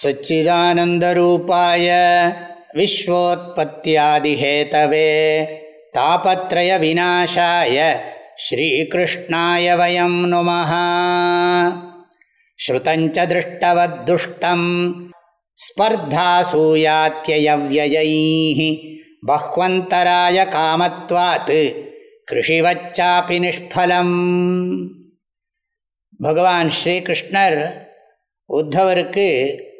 सच्चिदानन्दरूपाय विश्वोत्पत्त्यादिहेतवे तापत्रयविनाशाय श्रीकृष्णाय वयं नुमः श्रुतञ्च दृष्टवद्दुष्टं स्पर्धासूयात्ययव्ययैः बह्वन्तराय कामत्वात् कृषिवच्चापि निष्फलम् भगवान् श्रीकृष्णर् उद्धवर्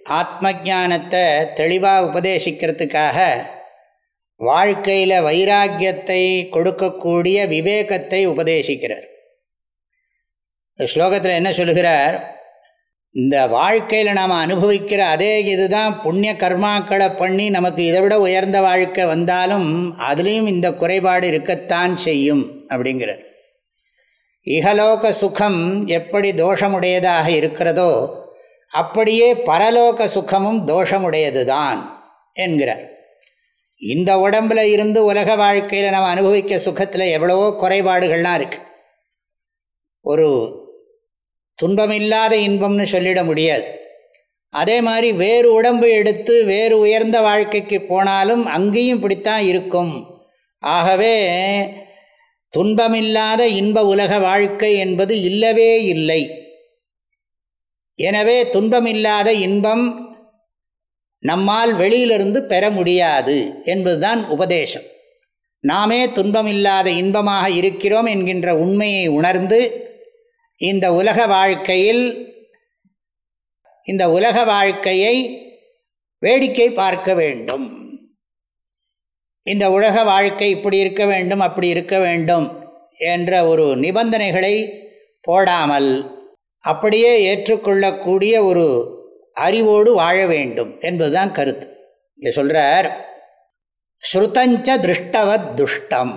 ஆத்ம ஜானத்தை தெளிவாக உபதேசிக்கிறதுக்காக வாழ்க்கையில் வைராக்கியத்தை கொடுக்கக்கூடிய விவேகத்தை உபதேசிக்கிறார். ஸ்லோகத்தில் என்ன சொல்கிறார் இந்த வாழ்க்கையில் நாம் அனுபவிக்கிற அதே இதுதான் புண்ணிய கர்மாக்களை பண்ணி நமக்கு இதை விட உயர்ந்த வாழ்க்கை வந்தாலும் அதுலேயும் இந்த குறைபாடு இருக்கத்தான் செய்யும் அப்படிங்கிறார். இகலோக சுகம் எப்படி தோஷமுடையதாக இருக்கிறதோ அப்படியே பரலோக சுகமும் தோஷமுடையது தான் என்கிறார். இந்த உடம்பில் இருந்து உலக வாழ்க்கையில் நம்ம அனுபவிக்க சுகத்தில் எவ்வளவோ குறைபாடுகள்லாம் இருக்குது ஒரு துன்பமில்லாத இன்பம்னு சொல்லிட முடியாது. அதே மாதிரி வேறு உடம்பு எடுத்து வேறு உயர்ந்த வாழ்க்கைக்கு போனாலும் அங்கேயும் இப்படித்தான் இருக்கும். ஆகவே துன்பமில்லாத இன்ப உலக வாழ்க்கை என்பது இல்லவே இல்லை. எனவே துன்பமில்லாத இன்பம் நம்மால் வெளியிலிருந்து பெற முடியாது என்பதுதான் உபதேசம். நாமே துன்பமில்லாத இன்பமாக இருக்கிறோம் என்கின்ற உண்மையை உணர்ந்து இந்த உலக வாழ்க்கையில் இந்த உலக வாழ்க்கையை வேடிக்கை பார்க்க வேண்டும். இந்த உலக வாழ்க்கை இப்படி இருக்க வேண்டும் அப்படி இருக்க வேண்டும் என்ற ஒரு நிபந்தனைகளை போடாமல் அப்படியே ஏற்றுக்கொள்ளக்கூடிய ஒரு அறிவோடு வாழ வேண்டும் என்பதுதான் கருத்து. இங்கே சொல்கிறார் ஸ்ருதஞ்ச திருஷ்டவத் துஷ்டம்.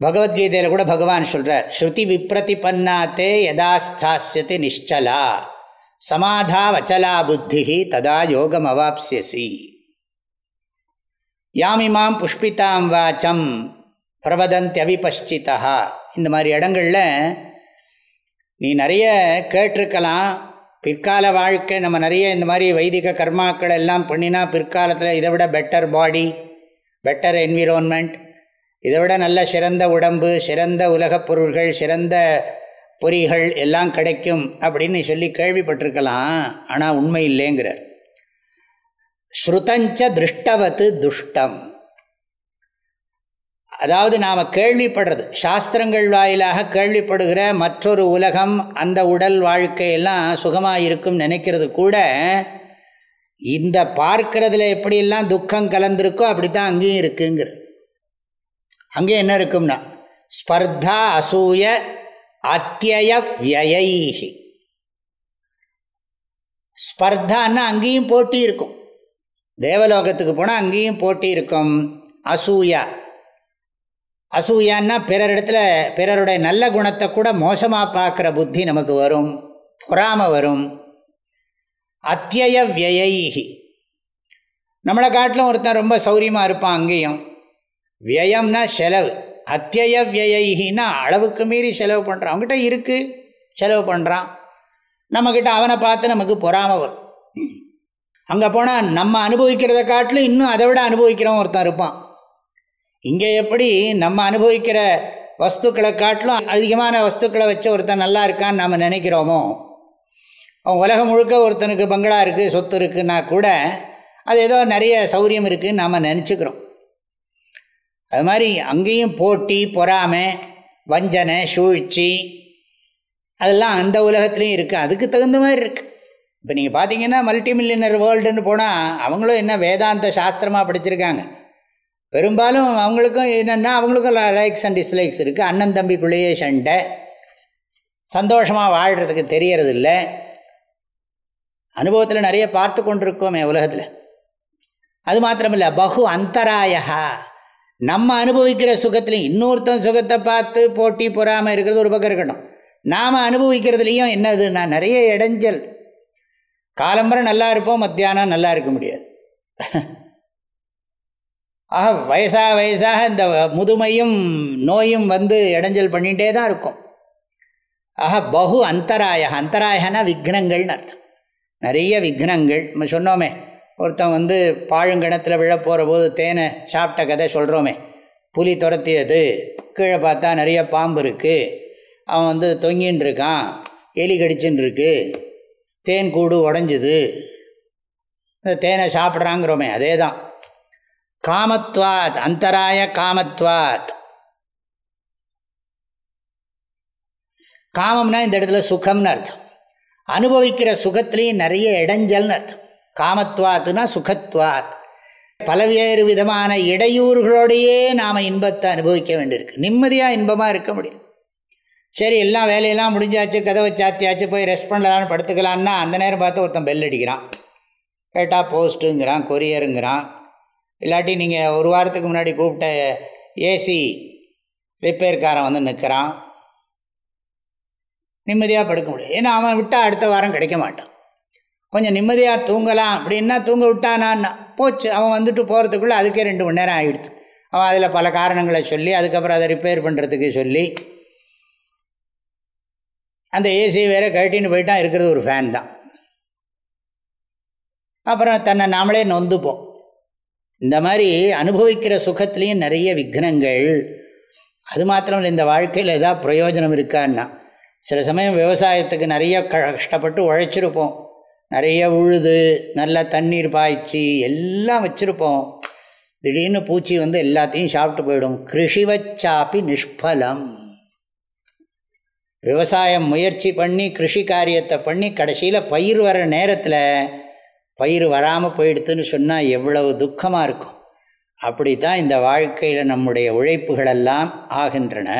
பகவத்கீதையில் கூட பகவான் சொல்கிறார் ஸ்ருதி விப்ரதி பன்னாத்தே யதாஸ்தாஸ்யதி நிஷ்சலா சமாதா வச்சலா புத்தி ததா யோகம் அவாப்சியசி யாமிமாம் புஷ்பிதாம் வாச்சம் பிரபதந்தியவிபஷ்சிதா இந்த மாதிரி இடங்களில் நீ நிறைய கேட்டிருக்கலாம். பிற்கால வாழ்க்கை நம்ம நிறைய இந்த மாதிரி வைதிக கர்மாக்கள் எல்லாம் பண்ணினா பிற்காலத்தில் இதை விட பெட்டர் பாடி பெட்டர் என்விரோன்மெண்ட் இதை விட நல்ல சிறந்த உடம்பு சிறந்த உலகப் பொருள்கள் சிறந்த பொறிகள் எல்லாம் கிடைக்கும் அப்படின்னு சொல்லி கேள்விப்பட்டிருக்கலாம். ஆனால் உண்மை இல்லைங்கிறார். ஸ்ருதஞ்ச திருஷ்டவத்து துஷ்டம். அதாவது நாம் கேள்விப்படுறது. சாஸ்திரங்கள் வாயிலாக கேள்விப்படுகிற மற்றொரு உலகம் அந்த உடல் வாழ்க்கையெல்லாம் சுகமாக இருக்கும் நினைக்கிறது கூட இந்த பார்க்கறதுல எப்படியெல்லாம் துக்கம் கலந்துருக்கோ அப்படி தான் அங்கேயும் இருக்குங்கிறது. அங்கேயும் என்ன இருக்கும்னா ஸ்பர்தா அசூய அத்தியய வியைஹி ஸ்பர்தான்னா அங்கேயும் போட்டி இருக்கும். தேவலோகத்துக்கு போனால் அங்கேயும் போட்டி இருக்கும். அசூயா அசூயான்னா பிறரிடத்துல பிறருடைய நல்ல குணத்தை கூட மோசமாக பார்க்குற புத்தி நமக்கு வரும். பொறாம வரும். அத்தியய வியைஹி நம்மளை காட்டிலும் ஒருத்தன் ரொம்ப சௌரியமாக இருப்பான் அங்கேயும். வியயம்னா செலவு. அத்தியய வியைஹின்னா அளவுக்கு மீறி செலவு பண்ணுறான் அவங்ககிட்ட இருக்குது செலவு பண்ணுறான் நம்மக்கிட்ட அவனை பார்த்து நமக்கு பொறாம வரும். அங்கே போனால் நம்ம அனுபவிக்கிறத காட்டிலும் இன்னும் அதை விட அனுபவிக்கிறவன் ஒருத்தன் இருப்பான். இங்கே எப்படி நம்ம அனுபவிக்கிற வஸ்துக்களை காட்டிலும் அதிகமான வஸ்துக்களை வச்சு ஒருத்தன் நல்லா இருக்கான்னு நம்ம நினைக்கிறோமோ? அவன் உலகம் முழுக்க ஒருத்தனுக்கு பங்களா இருக்குது சொத்து இருக்குன்னா கூட அது ஏதோ நிறைய சௌரியம் இருக்குதுன்னு நாம் நினச்சிக்கிறோம். அது மாதிரி அங்கேயும் போட்டி பொறாமை வஞ்சனை சூழ்ச்சி அதெல்லாம் அந்த உலகத்துலேயும் இருக்குது அதுக்கு தகுந்த மாதிரி இருக்குது இப்போ நீங்கள் பார்த்தீங்கன்னா மல்டி மில்லியனர் வேர்ல்டுன்னு போனால் அவங்களும் என்ன வேதாந்த சாஸ்திரமாக படிச்சிருக்காங்க. பெரும்பாலும் அவங்களுக்கும் என்னென்னா அவங்களுக்கும் லைக்ஸ் அண்ட் டிஸ்லைக்ஸ் இருக்குது அண்ணன் தம்பிக்குள்ளேயே சண்டை. சந்தோஷமாக வாழ்கிறதுக்கு தெரியறது இல்லை அனுபவத்தில் நிறைய பார்த்து கொண்டிருக்கோமே உலகத்தில். அது மாத்திரமில்லை பகு அந்தராயா நம்ம அனுபவிக்கிற சுகத்துலையும் இன்னொருத்தன் சுகத்தை பார்த்து போட்டி பொறாமல் இருக்கிறது ஒரு பக்கம் இருக்கட்டும். நாம் அனுபவிக்கிறதுலேயும் என்னதுன்னா நிறைய இடைஞ்சல். காலம்பரம் நல்லா இருப்போம் மத்தியானம் நல்லா இருக்க முடியாது. ஆக வயசாக வயசாக இந்த முதுமையும் நோயும் வந்து இடைஞ்சல் பண்ணிகிட்டே தான் இருக்கும். ஆக பகு அந்தராய அந்தராயனா விக்னங்கள்னு அர்த்தம். நிறைய விக்னங்கள். நம்ம சொன்னோமே ஒருத்தன் வந்து பாழுங்கிணத்தில் விழ போகிற போது தேனை சாப்பிட்ட கதை சொல்கிறோமே புலி துரத்தியது. கீழே பார்த்தா நிறைய பாம்பு இருக்குது அவன் வந்து தொங்கின்னு இருக்கான். எலி கடிச்சுன்னு இருக்கு. தேன் கூடு உடஞ்சுது. இந்த தேனை சாப்பிட்றாங்கிறோமே அதே தான் காமத்வாத் அந்தராய காமத்வாத். காமம்னா இந்த இடத்துல சுகம்னு அர்த்தம். அனுபவிக்கிற சுகத்துலேயும் நிறைய இடைஞ்சல்னு அர்த்தம். காமத்வாத்துனா சுகத்வாத். பலவேறு விதமான இடையூறுகளோடையே நாம் இன்பத்தை அனுபவிக்க வேண்டியிருக்கு. நிம்மதியாக இன்பமாக இருக்க முடியும். சரி எல்லாம் வேலையெல்லாம் முடிஞ்சாச்சு கதவை சாத்தியாச்சு போய் ரெஸ்ட் பண்ணலான்னு படுத்துக்கலான்னா அந்த நேரம் பார்த்து ஒருத்தன் பெல் அடிக்கிறான். கேட்டால் போஸ்ட்டுங்கிறான் கொரியருங்கிறான் இல்லாட்டி நீங்கள் ஒரு வாரத்துக்கு முன்னாடி கூப்பிட்ட ஏசி ரிப்பேர்காரன் வந்து நிற்கிறான் நிம்மதியாக படுக்க முடியும் ஏன்னா அவன் விட்டால் அடுத்த வாரம் கிடைக்க மாட்டான். கொஞ்சம் நிம்மதியாக தூங்கலாம். அப்படின்னா தூங்க விட்டானான்னா போச்சு. அவன் வந்துட்டு போகிறதுக்குள்ளே அதுக்கே ரெண்டு மணி நேரம் ஆகிடுது அவன் அதில் பல காரணங்களை சொல்லி அதுக்கப்புறம் அதை ரிப்பேர் பண்ணுறதுக்கு சொல்லி அந்த ஏசி வேறு கழட்டின்னு போயிட்டான். இருக்கிறது ஒரு ஃபேன் தான். அப்புறம் தன்னை நாமளே நொந்துப்போம். இந்த மாதிரி அனுபவிக்கிற சுகத்துலேயும் நிறைய விக்னங்கள். அது மாத்திரம் இல்லை இந்த வாழ்க்கையில் எதாவது பிரயோஜனம் இருக்கான்னா. சில சமயம் விவசாயத்துக்கு நிறைய கஷ்டப்பட்டு உழைச்சிருப்போம். நிறைய உழுது நல்லா தண்ணீர் பாய்ச்சி எல்லாம் வச்சுருப்போம். திடீர்னு பூச்சி வந்து எல்லாத்தையும் சாப்பிட்டு போயிடும். கிருஷிவச்சாப்பி நிஷ்பலம். விவசாயம் முயற்சி பண்ணி கிருஷி காரியத்தை பண்ணி கடைசியில் பயிர் வர நேரத்தில் பயிர் வராமல் போயிடுத்துன்னு சொன்னால் எவ்வளவு துக்கமாக இருக்கும். அப்படி தான் இந்த வாழ்க்கையில் நம்முடைய உழைப்புகளெல்லாம் ஆகின்றன.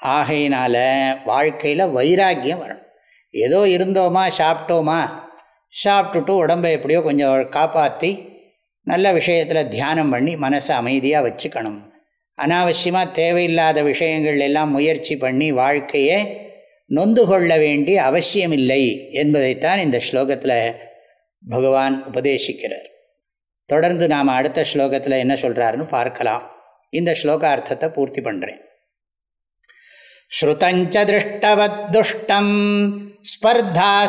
ஆகையினால் வாழ்க்கையில் வைராக்கியம் வரணும். ஏதோ இருந்தோமா சாப்பிட்டோமா? சாப்பிட்டுட்டு உடம்பை எப்படியோ கொஞ்சம் காப்பாற்றி நல்ல விஷயத்தில் தியானம் பண்ணி மனசை அமைதியாக வச்சுக்கணும். அனாவசியமாக தேவையில்லாத விஷயங்கள் எல்லாம் முயற்சி பண்ணி வாழ்க்கையை நொந்து கொள்ள வேண்டிய அவசியமில்லை என்பதைத்தான் இந்த ஸ்லோகத்தில் பகவான் உபதேசிக்கிறார். தொடர்ந்து நாம் அடுத்த ஸ்லோகத்தில் என்ன சொல்கிறாருன்னு பார்க்கலாம். இந்த ஸ்லோகார்த்தத்தை பூர்த்தி பண்ணுறேன் ஸ்ருதஞ்ச திருஷ்டவத் துஷ்டம் ஸ்பர்தாசூயாத்தியவியை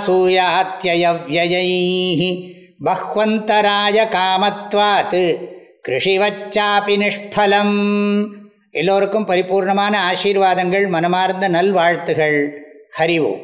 பஹ்வந்தராய காமத்வாத் கிருஷிவச்சாபி நிஷ்பலம் எல்லோருக்கும் பரிபூர்ணமான ஆசீர்வாதங்கள் மனமார்ந்த நல்வாழ்த்துகள். ஹரிவோம்